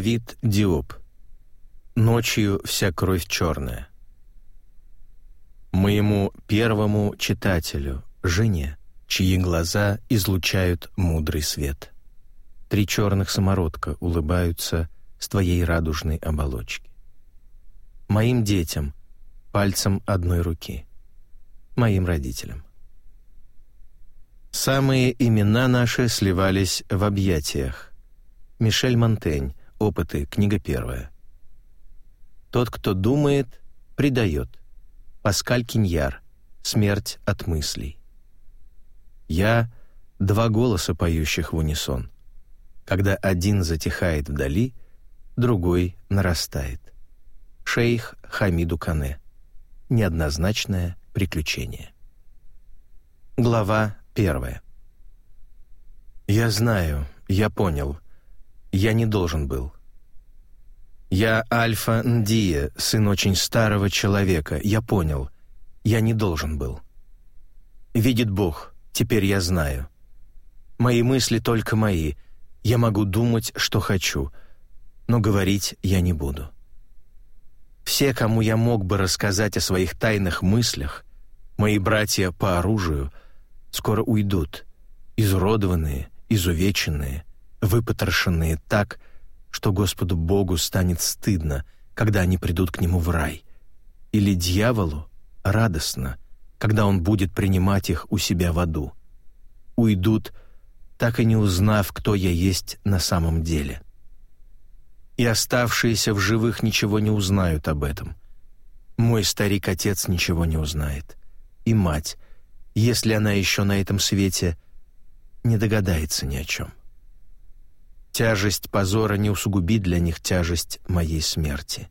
Давид Диоп. Ночью вся кровь черная. Моему первому читателю, жене, чьи глаза излучают мудрый свет. Три черных самородка улыбаются с твоей радужной оболочки. Моим детям, пальцем одной руки. Моим родителям. Самые имена наши сливались в объятиях. Мишель Монтень, Опыты, книга первая. Тот, кто думает, предает. Паскаль Киньяр. Смерть от мыслей. Я — два голоса, поющих в унисон. Когда один затихает вдали, другой нарастает. Шейх Хамиду Кане. Неоднозначное приключение. Глава первая. Я знаю, я понял — я не должен был. Я Альфа Ндия, сын очень старого человека. Я понял. Я не должен был. Видит Бог, теперь я знаю. Мои мысли только мои. Я могу думать, что хочу, но говорить я не буду. Все, кому я мог бы рассказать о своих тайных мыслях, мои братья по оружию, скоро уйдут, изуродованные, изувеченные, выпотрошенные так, что Господу Богу станет стыдно, когда они придут к Нему в рай, или дьяволу радостно, когда он будет принимать их у себя в аду. Уйдут, так и не узнав, кто я есть на самом деле. И оставшиеся в живых ничего не узнают об этом. Мой старик-отец ничего не узнает. И мать, если она еще на этом свете, не догадается ни о чем. Тяжесть позора не усугубит для них тяжесть моей смерти.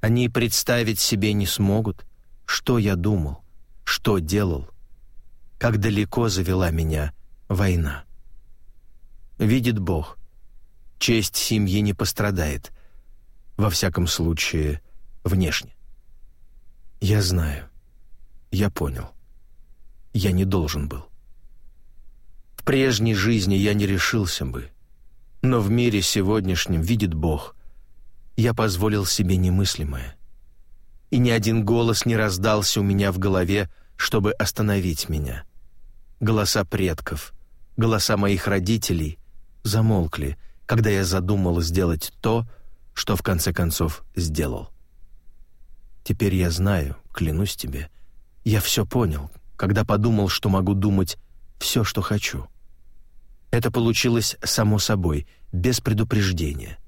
Они представить себе не смогут, что я думал, что делал, как далеко завела меня война. Видит Бог, честь семьи не пострадает, во всяком случае, внешне. Я знаю, я понял, я не должен был. В прежней жизни я не решился бы, но в мире сегодняшнем видит Бог. Я позволил себе немыслимое. И ни один голос не раздался у меня в голове, чтобы остановить меня. Голоса предков, голоса моих родителей замолкли, когда я задумал сделать то, что в конце концов сделал. Теперь я знаю, клянусь тебе, я все понял, когда подумал, что могу думать все, что хочу. Это получилось само собой, без предупреждения.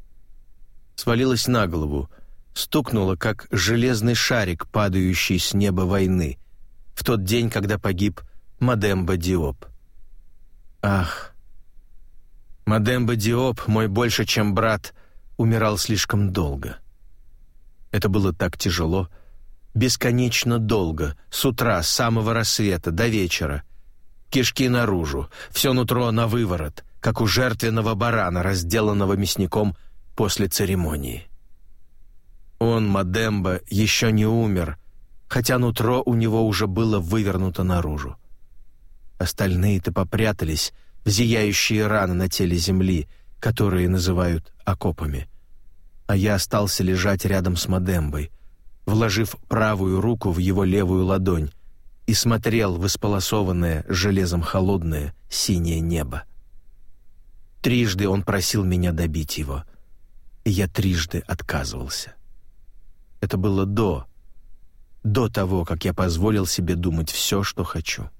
Свалилось на голову, стукнуло, как железный шарик, падающий с неба войны, в тот день, когда погиб Мадемба Диоп. Ах! Мадемба Диоп, мой больше, чем брат, умирал слишком долго. Это было так тяжело, бесконечно долго, с утра, с самого рассвета до вечера — кишки наружу, все нутро на выворот, как у жертвенного барана, разделанного мясником после церемонии. Он, Мадемба, еще не умер, хотя нутро у него уже было вывернуто наружу. Остальные-то попрятались в зияющие раны на теле земли, которые называют окопами. А я остался лежать рядом с Мадембой, вложив правую руку в его левую ладонь, и смотрел в исполосованное железом холодное синее небо. Трижды он просил меня добить его, и я трижды отказывался. Это было до, до того, как я позволил себе думать все, что хочу.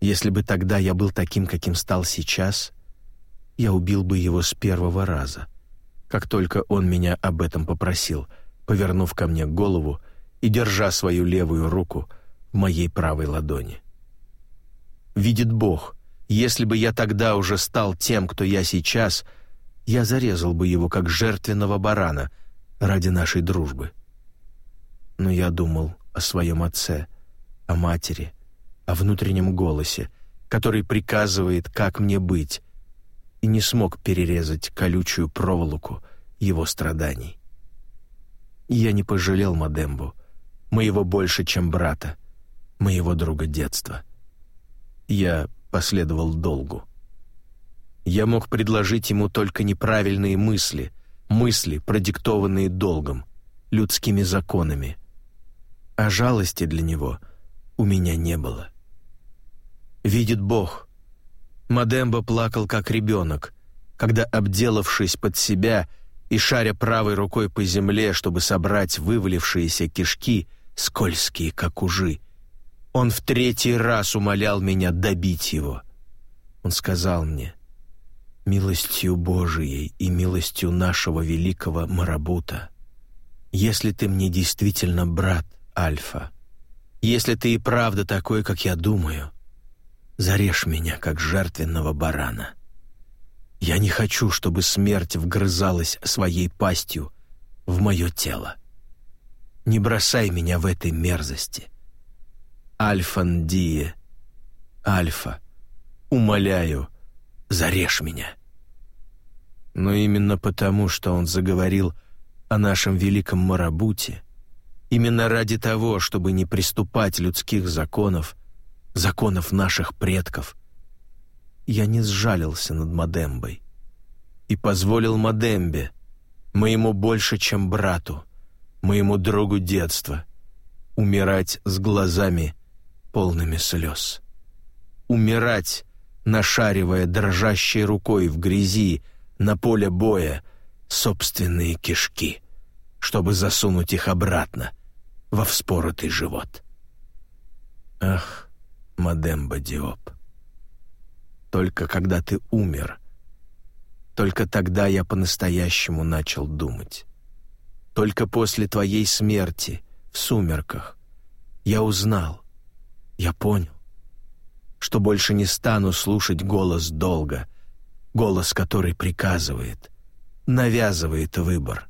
Если бы тогда я был таким, каким стал сейчас, я убил бы его с первого раза, как только он меня об этом попросил, повернув ко мне голову и держа свою левую руку — моей правой ладони. Видит Бог, если бы я тогда уже стал тем, кто я сейчас, я зарезал бы его как жертвенного барана ради нашей дружбы. Но я думал о своем отце, о матери, о внутреннем голосе, который приказывает, как мне быть, и не смог перерезать колючую проволоку его страданий. Я не пожалел Мадембу, моего больше, чем брата, моего друга детства. Я последовал долгу. Я мог предложить ему только неправильные мысли, мысли, продиктованные долгом, людскими законами. А жалости для него у меня не было. Видит Бог. Мадемба плакал как ребенок, когда, обделавшись под себя и шаря правой рукой по земле, чтобы собрать вывалившиеся кишки, скользкие, как ужи, он в третий раз умолял меня добить его. Он сказал мне, «Милостью Божией и милостью нашего великого Марабута, если ты мне действительно брат, Альфа, если ты и правда такой, как я думаю, зарежь меня, как жертвенного барана. Я не хочу, чтобы смерть вгрызалась своей пастью в мое тело. Не бросай меня в этой мерзости. Альфандие, Альфа, умоляю, зарежь меня. Но именно потому, что он заговорил о нашем великом Марабуте, именно ради того, чтобы не приступать людских законов, законов наших предков, я не сжалился над Мадембой и позволил Мадембе, моему больше, чем брату, моему другу детства, умирать с глазами, полными слез. Умирать, нашаривая дрожащей рукой в грязи на поле боя собственные кишки, чтобы засунуть их обратно во вспоротый живот. Ах, Мадемба Диоп, только когда ты умер, только тогда я по-настоящему начал думать. Только после твоей смерти, в сумерках, я узнал, я понял, что больше не стану слушать голос долга, голос, который приказывает, навязывает выбор.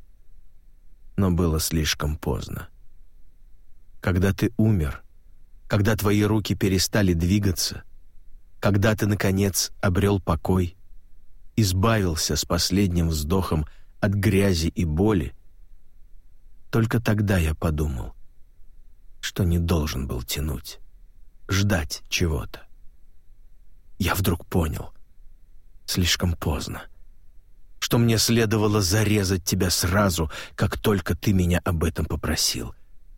Но было слишком поздно. Когда ты умер, когда твои руки перестали двигаться, когда ты, наконец, обрел покой, избавился с последним вздохом от грязи и боли, только тогда я подумал, что не должен был тянуть, ждать чего-то. Я вдруг понял, слишком поздно, что мне следовало зарезать тебя сразу, как только ты меня об этом попросил,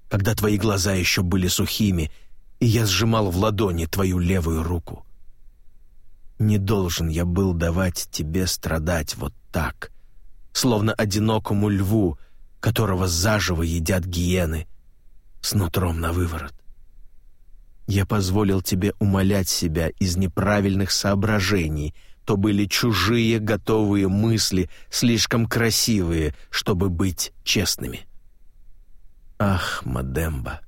когда твои глаза еще были сухими, и я сжимал в ладони твою левую руку. Не должен я был давать тебе страдать вот так, словно одинокому льву, которого заживо едят гиены, с нутром на выворот. Я позволил тебе умолять себя из неправильных соображений, то были чужие готовые мысли, слишком красивые, чтобы быть честными. Ах, Мадемба,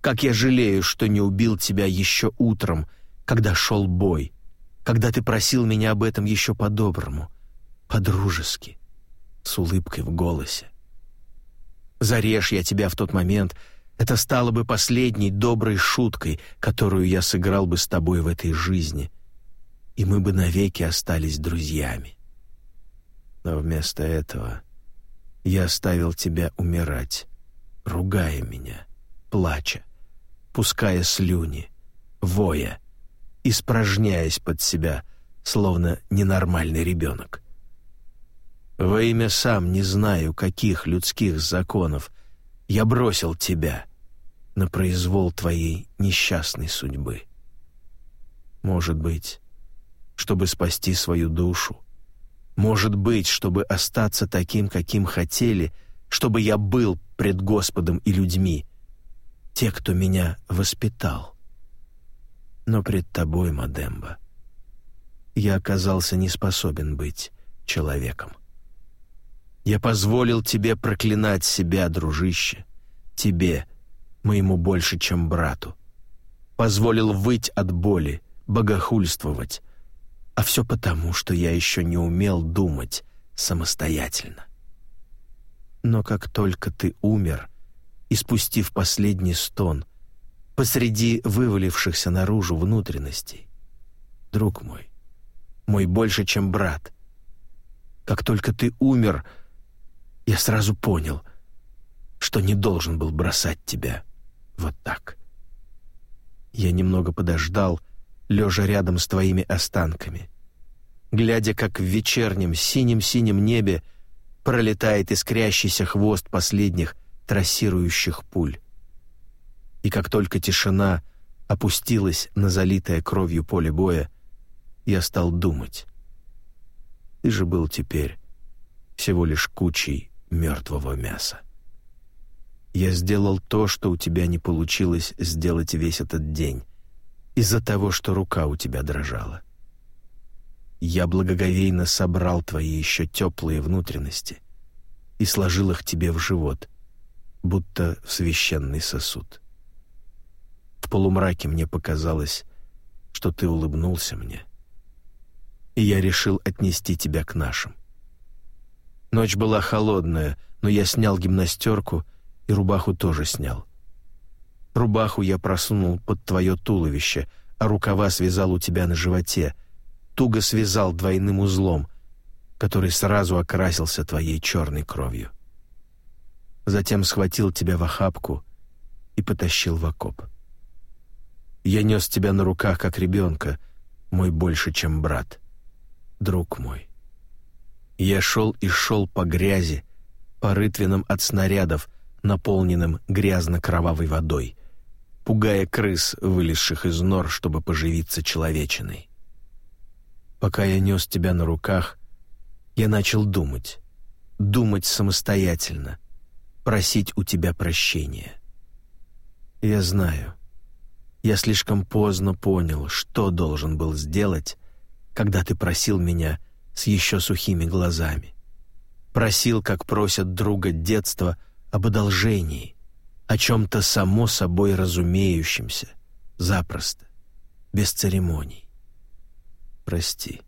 как я жалею, что не убил тебя еще утром, когда шел бой, когда ты просил меня об этом еще по-доброму, по-дружески, с улыбкой в голосе. Зарежь я тебя в тот момент — это стало бы последней доброй шуткой, которую я сыграл бы с тобой в этой жизни, и мы бы навеки остались друзьями. Но вместо этого я оставил тебя умирать, ругая меня, плача, пуская слюни, воя, испражняясь под себя, словно ненормальный ребенок. Во имя сам не знаю, каких людских законов — я бросил тебя на произвол твоей несчастной судьбы. Может быть, чтобы спасти свою душу, может быть, чтобы остаться таким, каким хотели, чтобы я был пред Господом и людьми, те, кто меня воспитал. Но пред тобой, Мадемба, я оказался не способен быть человеком. Я позволил тебе проклинать себя, дружище. Тебе, моему больше, чем брату. Позволил выть от боли, богохульствовать. А все потому, что я еще не умел думать самостоятельно. Но как только ты умер, испустив последний стон, посреди вывалившихся наружу внутренностей, друг мой, мой больше, чем брат, как только ты умер — я сразу понял, что не должен был бросать тебя вот так. Я немного подождал, лежа рядом с твоими останками, глядя, как в вечернем синем-синем небе пролетает искрящийся хвост последних трассирующих пуль. И как только тишина опустилась на залитое кровью поле боя, я стал думать. Ты же был теперь всего лишь кучей мертвого мяса. Я сделал то, что у тебя не получилось сделать весь этот день, из-за того, что рука у тебя дрожала. Я благоговейно собрал твои еще теплые внутренности и сложил их тебе в живот, будто в священный сосуд. В полумраке мне показалось, что ты улыбнулся мне, и я решил отнести тебя к нашим. Ночь была холодная, но я снял гимнастерку и рубаху тоже снял. Рубаху я просунул под твое туловище, а рукава связал у тебя на животе, туго связал двойным узлом, который сразу окрасился твоей черной кровью. Затем схватил тебя в охапку и потащил в окоп. Я нес тебя на руках, как ребенка, мой больше, чем брат, друг мой. Я шел и шел по грязи, по рытвинам от снарядов, наполненным грязно-кровавой водой, пугая крыс, вылезших из нор, чтобы поживиться человечиной. Пока я нес тебя на руках, я начал думать, думать самостоятельно, просить у тебя прощения. Я знаю, я слишком поздно понял, что должен был сделать, когда ты просил меня с еще сухими глазами. Просил, как просят друга детства, об одолжении, о чем-то само собой разумеющемся, запросто, без церемоний. Прости.